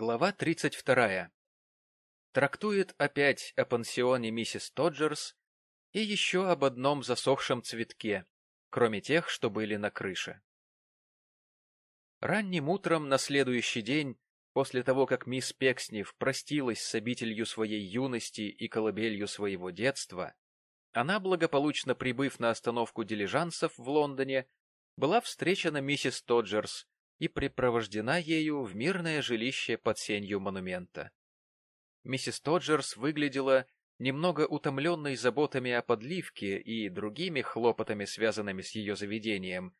Глава 32. Трактует опять о пансионе миссис Тоджерс и еще об одном засохшем цветке, кроме тех, что были на крыше. Ранним утром на следующий день, после того, как мисс Пекснев простилась с обителью своей юности и колыбелью своего детства, она, благополучно прибыв на остановку дилижансов в Лондоне, была встречена миссис Тоджерс и припровождена ею в мирное жилище под сенью монумента. Миссис Тоджерс выглядела немного утомленной заботами о подливке и другими хлопотами, связанными с ее заведением,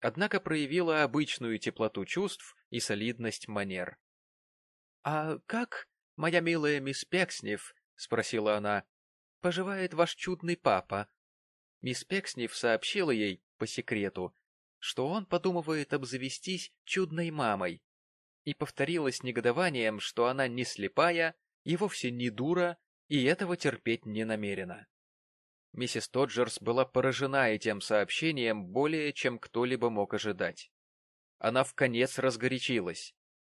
однако проявила обычную теплоту чувств и солидность манер. — А как, моя милая мисс Пекснев, — спросила она, — поживает ваш чудный папа? Мисс Пекснев сообщила ей, по секрету, что он подумывает обзавестись чудной мамой, и повторила негодованием, что она не слепая и вовсе не дура, и этого терпеть не намерена. Миссис Тоджерс была поражена этим сообщением более, чем кто-либо мог ожидать. Она в конец разгорячилась.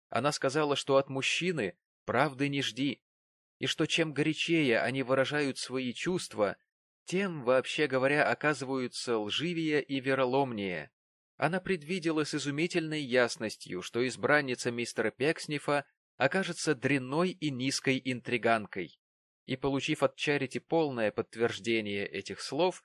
Она сказала, что от мужчины правды не жди, и что чем горячее они выражают свои чувства, тем, вообще говоря, оказываются лживее и вероломнее, она предвидела с изумительной ясностью, что избранница мистера Пекснифа окажется дрянной и низкой интриганкой, и, получив от Чарити полное подтверждение этих слов,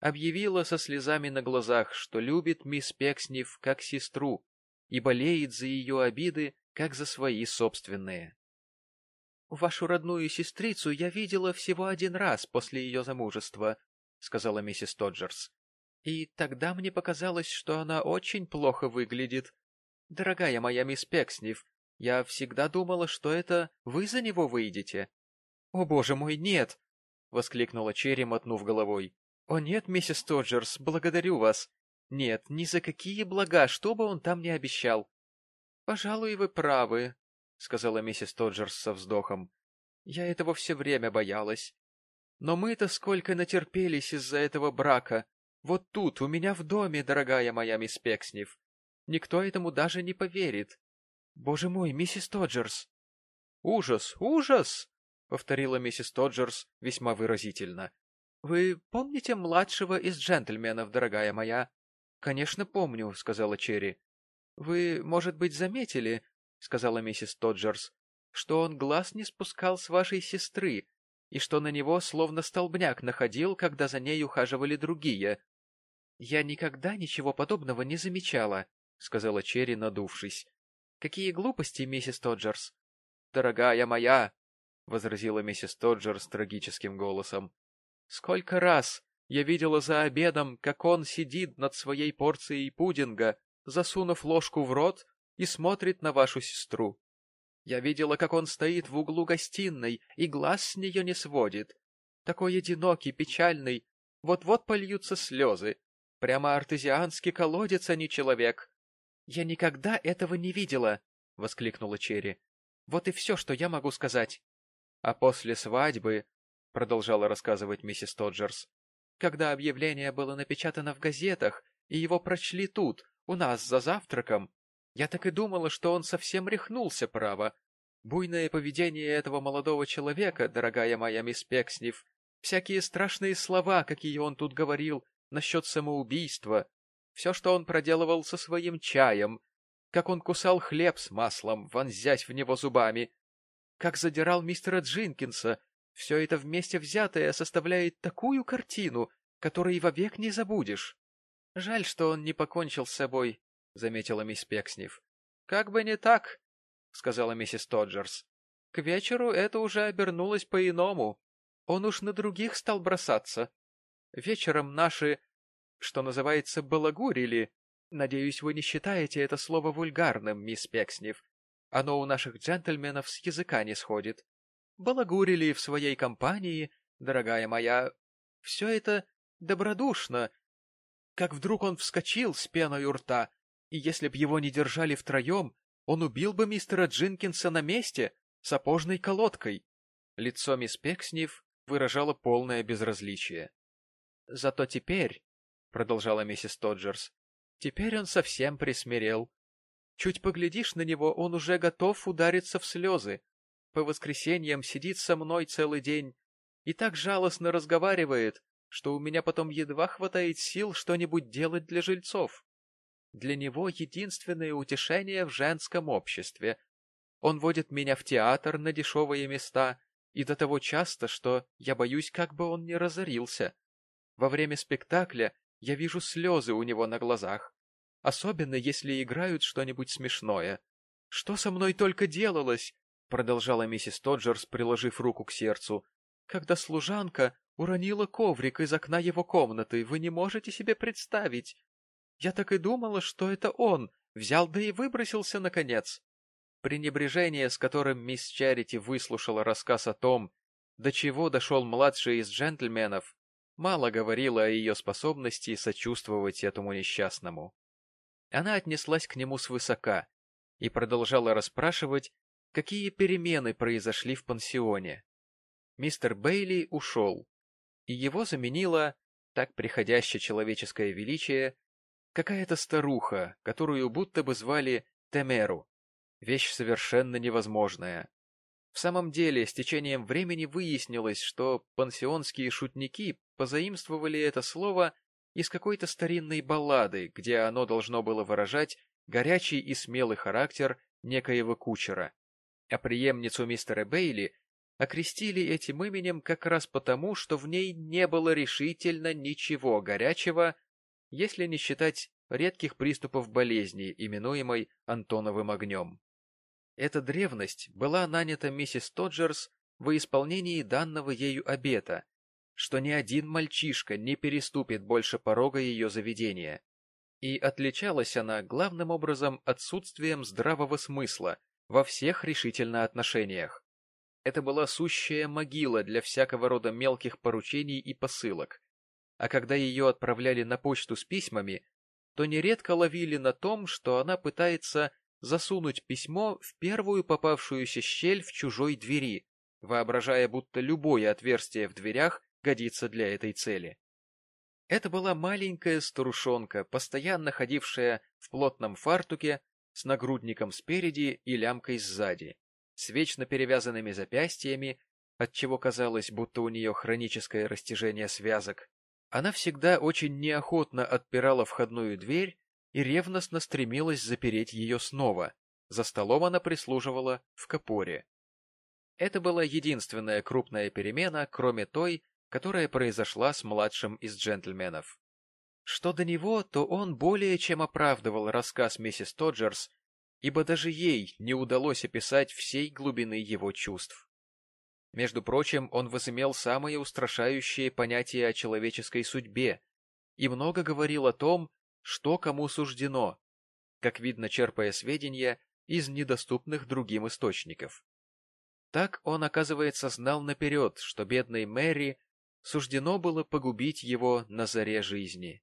объявила со слезами на глазах, что любит мисс Пекснев как сестру и болеет за ее обиды, как за свои собственные. — Вашу родную сестрицу я видела всего один раз после ее замужества, — сказала миссис Тоджерс. И тогда мне показалось, что она очень плохо выглядит. Дорогая моя мисс Пекснев, я всегда думала, что это вы за него выйдете. — О, боже мой, нет! — воскликнула Черри, мотнув головой. — О, нет, миссис Тоджерс, благодарю вас. Нет, ни за какие блага, что бы он там ни обещал. — Пожалуй, вы правы, — сказала миссис Тоджерс со вздохом. — Я этого все время боялась. Но мы-то сколько натерпелись из-за этого брака. Вот тут, у меня в доме, дорогая моя мисс Пекснев. Никто этому даже не поверит. Боже мой, миссис Тоджерс! Ужас, ужас! — повторила миссис Тоджерс весьма выразительно. — Вы помните младшего из джентльменов, дорогая моя? — Конечно, помню, — сказала Черри. — Вы, может быть, заметили, — сказала миссис Тоджерс, — что он глаз не спускал с вашей сестры, и что на него словно столбняк находил, когда за ней ухаживали другие. — Я никогда ничего подобного не замечала, — сказала Черри, надувшись. — Какие глупости, миссис Тоджерс! — Дорогая моя! — возразила миссис Тоджерс трагическим голосом. — Сколько раз я видела за обедом, как он сидит над своей порцией пудинга, засунув ложку в рот, и смотрит на вашу сестру. Я видела, как он стоит в углу гостиной и глаз с нее не сводит. Такой одинокий, печальный, вот-вот польются слезы. Прямо артезианский колодец, а не человек. — Я никогда этого не видела! — воскликнула Черри. — Вот и все, что я могу сказать. — А после свадьбы, — продолжала рассказывать миссис Тоджерс, — когда объявление было напечатано в газетах, и его прочли тут, у нас, за завтраком, я так и думала, что он совсем рехнулся, право. Буйное поведение этого молодого человека, дорогая моя мисс Пекснев, всякие страшные слова, какие он тут говорил, насчет самоубийства, все, что он проделывал со своим чаем, как он кусал хлеб с маслом, вонзясь в него зубами, как задирал мистера Джинкинса, все это вместе взятое составляет такую картину, которой вовек не забудешь. — Жаль, что он не покончил с собой, — заметила мисс Пекснев. — Как бы не так, — сказала миссис Тоджерс. — К вечеру это уже обернулось по-иному. Он уж на других стал бросаться. Вечером наши, что называется, балагурили. Надеюсь, вы не считаете это слово вульгарным, мисс Пекснев. Оно у наших джентльменов с языка не сходит. Балагурили в своей компании, дорогая моя. Все это добродушно. Как вдруг он вскочил с пеной у рта, и если б его не держали втроем, он убил бы мистера Джинкинса на месте сапожной колодкой. Лицо мисс Пекснев выражало полное безразличие. Зато теперь, — продолжала миссис Тоджерс, — теперь он совсем присмирел. Чуть поглядишь на него, он уже готов удариться в слезы. По воскресеньям сидит со мной целый день и так жалостно разговаривает, что у меня потом едва хватает сил что-нибудь делать для жильцов. Для него единственное утешение в женском обществе. Он водит меня в театр на дешевые места, и до того часто, что я боюсь, как бы он не разорился. Во время спектакля я вижу слезы у него на глазах, особенно если играют что-нибудь смешное. Что со мной только делалось, продолжала миссис Тоджерс, приложив руку к сердцу, когда служанка уронила коврик из окна его комнаты, вы не можете себе представить. Я так и думала, что это он, взял да и выбросился, наконец. Пренебрежение, с которым мисс Чарити выслушала рассказ о том, до чего дошел младший из джентльменов, мало говорило о ее способности сочувствовать этому несчастному. Она отнеслась к нему свысока и продолжала расспрашивать, какие перемены произошли в пансионе. Мистер Бейли ушел, и его заменила, так приходящее человеческое величие, какая-то старуха, которую будто бы звали Темеру. Вещь совершенно невозможная. В самом деле, с течением времени выяснилось, что пансионские шутники позаимствовали это слово из какой-то старинной баллады, где оно должно было выражать горячий и смелый характер некоего кучера. А преемницу мистера Бейли окрестили этим именем как раз потому, что в ней не было решительно ничего горячего, если не считать редких приступов болезни, именуемой Антоновым огнем. Эта древность была нанята миссис Тоджерс во исполнении данного ею обета, что ни один мальчишка не переступит больше порога ее заведения. И отличалась она главным образом отсутствием здравого смысла во всех решительно отношениях. Это была сущая могила для всякого рода мелких поручений и посылок. А когда ее отправляли на почту с письмами, то нередко ловили на том, что она пытается засунуть письмо в первую попавшуюся щель в чужой двери, воображая, будто любое отверстие в дверях годится для этой цели. Это была маленькая старушонка, постоянно ходившая в плотном фартуке с нагрудником спереди и лямкой сзади с вечно перевязанными запястьями, отчего казалось, будто у нее хроническое растяжение связок. Она всегда очень неохотно отпирала входную дверь и ревностно стремилась запереть ее снова. За столом она прислуживала в капоре. Это была единственная крупная перемена, кроме той, которая произошла с младшим из джентльменов. Что до него, то он более чем оправдывал рассказ миссис Тоджерс ибо даже ей не удалось описать всей глубины его чувств. Между прочим, он возымел самые устрашающие понятия о человеческой судьбе и много говорил о том, что кому суждено, как видно, черпая сведения из недоступных другим источников. Так он, оказывается, знал наперед, что бедной Мэри суждено было погубить его на заре жизни.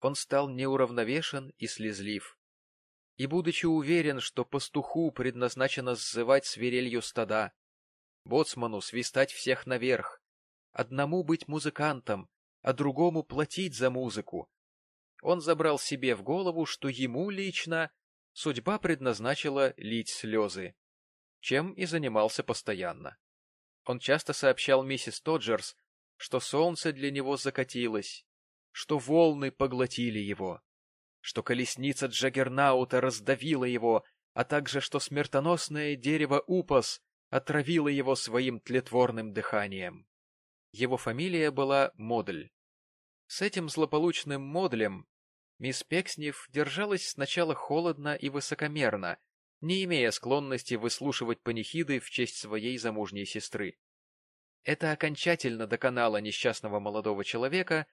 Он стал неуравновешен и слезлив, и, будучи уверен, что пастуху предназначено сзывать свирелью стада, боцману свистать всех наверх, одному быть музыкантом, а другому платить за музыку, он забрал себе в голову, что ему лично судьба предназначила лить слезы, чем и занимался постоянно. Он часто сообщал миссис Тоджерс, что солнце для него закатилось, что волны поглотили его, что колесница Джаггернаута раздавила его, а также что смертоносное дерево Упас отравило его своим тлетворным дыханием. Его фамилия была Модль. С этим злополучным Модлем мисс Пекснев держалась сначала холодно и высокомерно, не имея склонности выслушивать панихиды в честь своей замужней сестры. Это окончательно доконало несчастного молодого человека,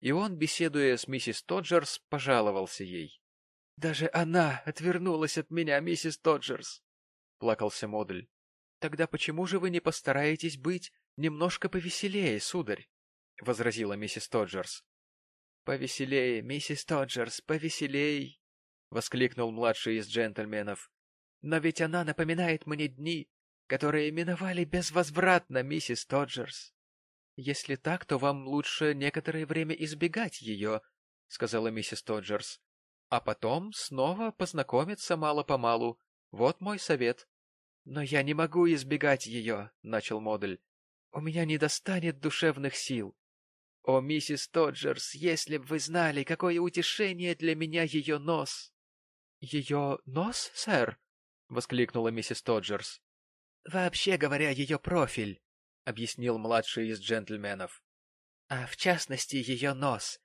и он, беседуя с миссис Тоджерс, пожаловался ей. — Даже она отвернулась от меня, миссис Тоджерс! — плакался Модль. — Тогда почему же вы не постараетесь быть немножко повеселее, сударь? — возразила миссис Тоджерс. — Повеселее, миссис Тоджерс, повеселей! — воскликнул младший из джентльменов. — Но ведь она напоминает мне дни, которые миновали безвозвратно, миссис Тоджерс. — Если так, то вам лучше некоторое время избегать ее, — сказала миссис Тоджерс. — а потом снова познакомиться мало-помалу. Вот мой совет. — Но я не могу избегать ее, — начал Модель. — У меня не достанет душевных сил. О, миссис Тоджерс, если б вы знали, какое утешение для меня ее нос! — Ее нос, сэр? — воскликнула миссис Тоджерс. — Вообще говоря, ее профиль, — объяснил младший из джентльменов. — А в частности, ее нос.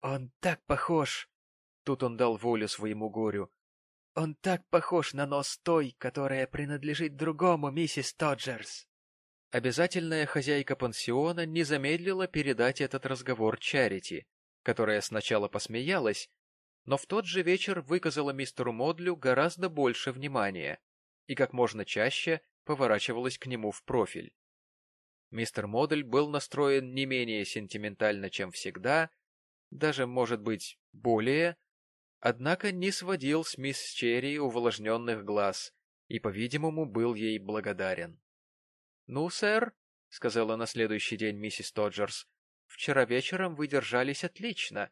Он так похож Тут он дал волю своему горю. «Он так похож на нос той, которая принадлежит другому, миссис Тоджерс!» Обязательная хозяйка пансиона не замедлила передать этот разговор Чарити, которая сначала посмеялась, но в тот же вечер выказала мистеру Модлю гораздо больше внимания и как можно чаще поворачивалась к нему в профиль. Мистер Модель был настроен не менее сентиментально, чем всегда, даже, может быть, более, однако не сводил с мисс Черри увлажненных глаз и, по-видимому, был ей благодарен. — Ну, сэр, — сказала на следующий день миссис Тоджерс, — вчера вечером вы держались отлично.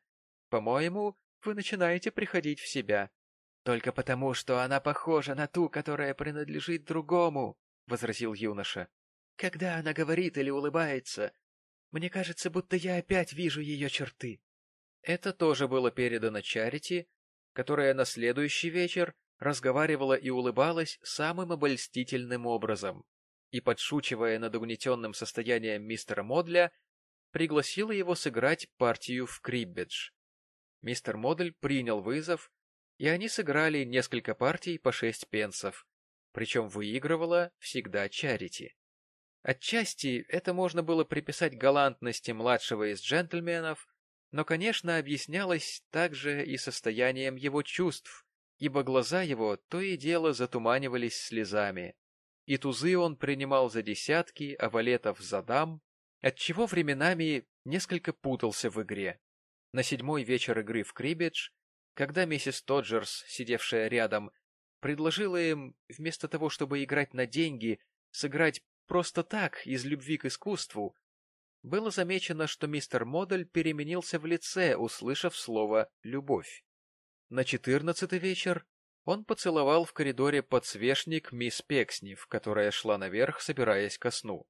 По-моему, вы начинаете приходить в себя. — Только потому, что она похожа на ту, которая принадлежит другому, — возразил юноша. — Когда она говорит или улыбается, мне кажется, будто я опять вижу ее черты. Это тоже было передано Чарити, которая на следующий вечер разговаривала и улыбалась самым обольстительным образом и, подшучивая над угнетенным состоянием мистера Модля, пригласила его сыграть партию в криббедж. Мистер Модль принял вызов, и они сыграли несколько партий по шесть пенсов, причем выигрывала всегда Чарити. Отчасти это можно было приписать галантности младшего из джентльменов, но, конечно, объяснялось также и состоянием его чувств, ибо глаза его то и дело затуманивались слезами, и тузы он принимал за десятки, а валетов за дам, отчего временами несколько путался в игре. На седьмой вечер игры в крибедж, когда миссис Тоджерс, сидевшая рядом, предложила им, вместо того, чтобы играть на деньги, сыграть просто так, из любви к искусству, было замечено, что мистер Модель переменился в лице, услышав слово «любовь». На четырнадцатый вечер он поцеловал в коридоре подсвечник мисс Пекснев, которая шла наверх, собираясь ко сну.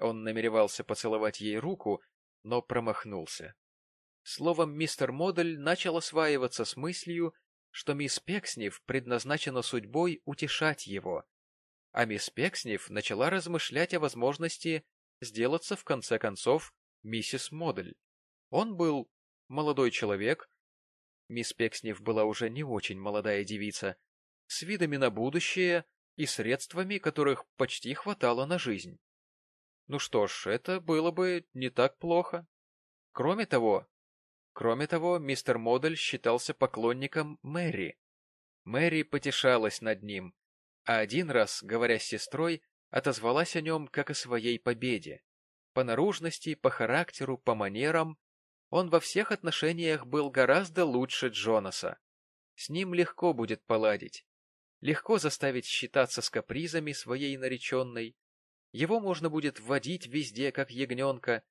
Он намеревался поцеловать ей руку, но промахнулся. Словом, мистер Модель начал осваиваться с мыслью, что мисс Пекснев предназначена судьбой утешать его, а мисс Пекснев начала размышлять о возможности сделаться, в конце концов, миссис Модель. Он был молодой человек, мисс Пекснев была уже не очень молодая девица, с видами на будущее и средствами, которых почти хватало на жизнь. Ну что ж, это было бы не так плохо. Кроме того, кроме того, мистер Модель считался поклонником Мэри. Мэри потешалась над ним, а один раз, говоря с сестрой, отозвалась о нем как о своей победе. По наружности, по характеру, по манерам он во всех отношениях был гораздо лучше Джонаса. С ним легко будет поладить. Легко заставить считаться с капризами своей нареченной. Его можно будет вводить везде, как ягненка,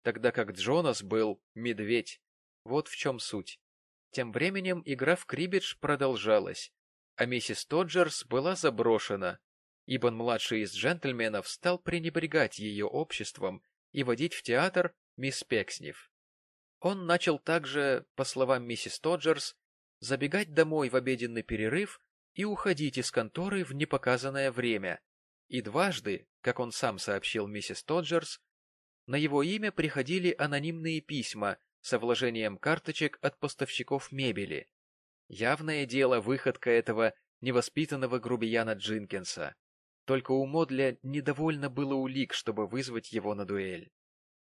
тогда как Джонас был медведь. Вот в чем суть. Тем временем игра в крибидж продолжалась, а миссис Тоджерс была заброшена, ибо младший из джентльменов стал пренебрегать ее обществом и водить в театр мисс Пекснев. Он начал также, по словам миссис Тоджерс, забегать домой в обеденный перерыв и уходить из конторы в непоказанное время, и дважды, как он сам сообщил миссис Тоджерс, на его имя приходили анонимные письма со вложением карточек от поставщиков мебели. Явное дело выходка этого невоспитанного грубияна Джинкинса. Только у Модля недовольно было улик, чтобы вызвать его на дуэль.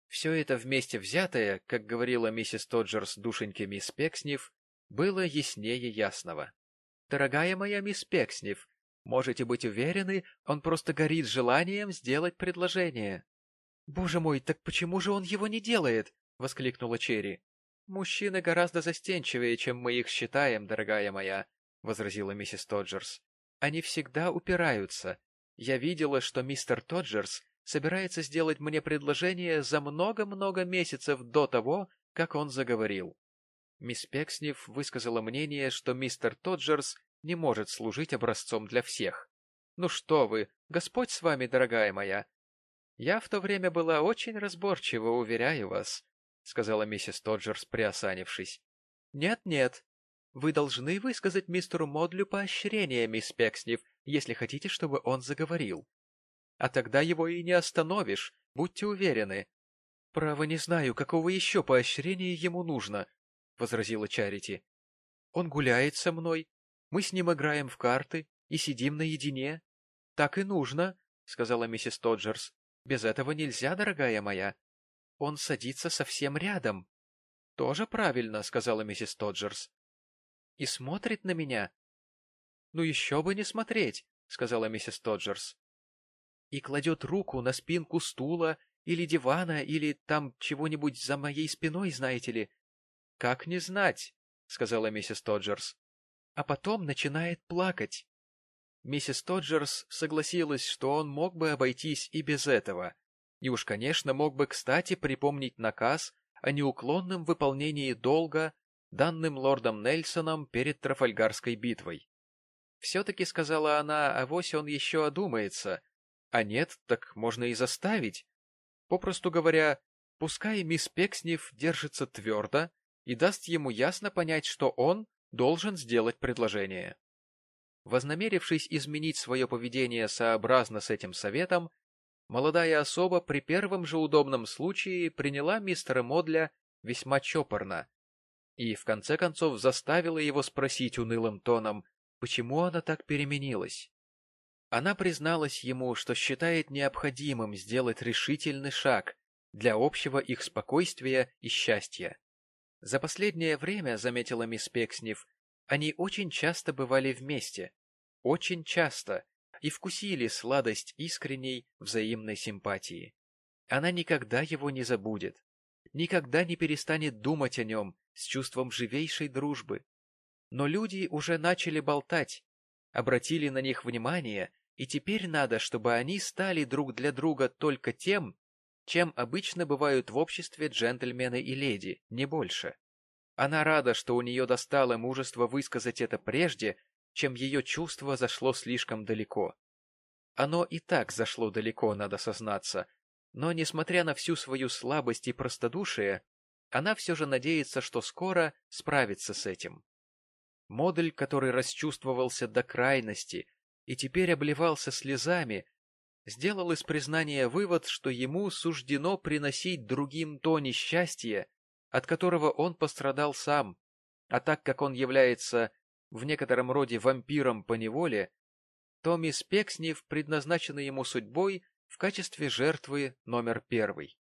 Все это вместе взятое, как говорила миссис Тоджерс душеньке мисс Пекснев, было яснее ясного. «Дорогая моя мисс Пекснев, можете быть уверены, он просто горит желанием сделать предложение». «Боже мой, так почему же он его не делает?» — воскликнула Черри. «Мужчины гораздо застенчивее, чем мы их считаем, дорогая моя», — возразила миссис Тоджерс. «Они всегда упираются, я видела, что мистер Тоджерс собирается сделать мне предложение за много-много месяцев до того, как он заговорил. Мисс Пекснев высказала мнение, что мистер Тоджерс не может служить образцом для всех. «Ну что вы, Господь с вами, дорогая моя!» «Я в то время была очень разборчива, уверяю вас», — сказала миссис Тоджерс, приосанившись. «Нет-нет, вы должны высказать мистеру Модлю поощрение, мисс Пекснев, если хотите, чтобы он заговорил. А тогда его и не остановишь, будьте уверены. Право не знаю, какого еще поощрения ему нужно, — возразила Чарити. Он гуляет со мной, мы с ним играем в карты и сидим наедине. Так и нужно, — сказала миссис Тоджерс. Без этого нельзя, дорогая моя. Он садится совсем рядом. Тоже правильно, — сказала миссис Тоджерс. И смотрит на меня. Ну еще бы не смотреть, — сказала миссис Тоджерс и кладет руку на спинку стула или дивана, или там чего-нибудь за моей спиной, знаете ли. — Как не знать, — сказала миссис Тоджерс. А потом начинает плакать. Миссис Тоджерс согласилась, что он мог бы обойтись и без этого, и уж, конечно, мог бы кстати припомнить наказ о неуклонном выполнении долга, данным лордом Нельсоном перед Трафальгарской битвой. Все-таки, сказала она, авось он еще одумается, а нет, так можно и заставить. Попросту говоря, пускай мисс Пекснев держится твердо и даст ему ясно понять, что он должен сделать предложение. Вознамерившись изменить свое поведение сообразно с этим советом, молодая особа при первом же удобном случае приняла мистера Модля весьма чопорно и, в конце концов, заставила его спросить унылым тоном, почему она так переменилась. Она призналась ему, что считает необходимым сделать решительный шаг для общего их спокойствия и счастья. За последнее время, заметила мисс Пекснев, они очень часто бывали вместе, очень часто, и вкусили сладость искренней взаимной симпатии. Она никогда его не забудет, никогда не перестанет думать о нем с чувством живейшей дружбы. Но люди уже начали болтать, обратили на них внимание, и теперь надо, чтобы они стали друг для друга только тем, чем обычно бывают в обществе джентльмены и леди, не больше. Она рада, что у нее достало мужество высказать это прежде, чем ее чувство зашло слишком далеко. Оно и так зашло далеко, надо сознаться, но, несмотря на всю свою слабость и простодушие, она все же надеется, что скоро справится с этим. Модуль, который расчувствовался до крайности и теперь обливался слезами, сделал из признания вывод, что ему суждено приносить другим то несчастье, от которого он пострадал сам, а так как он является в некотором роде вампиром по неволе, то мисс Пекснев предназначена ему судьбой в качестве жертвы номер первый.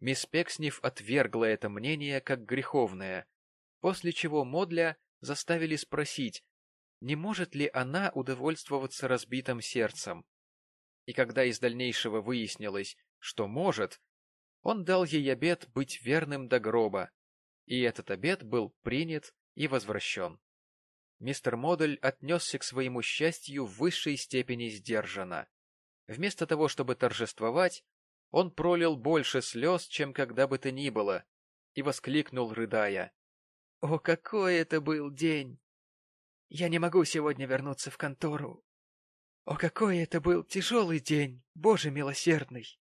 Мисс Пекснев отвергла это мнение как греховное, после чего Модля заставили спросить, не может ли она удовольствоваться разбитым сердцем. И когда из дальнейшего выяснилось, что может, он дал ей обет быть верным до гроба, и этот обет был принят и возвращен. Мистер Модель отнесся к своему счастью в высшей степени сдержанно. Вместо того, чтобы торжествовать, он пролил больше слез, чем когда бы то ни было, и воскликнул, рыдая. — О, какой это был день! Я не могу сегодня вернуться в контору. О, какой это был тяжелый день, Боже милосердный!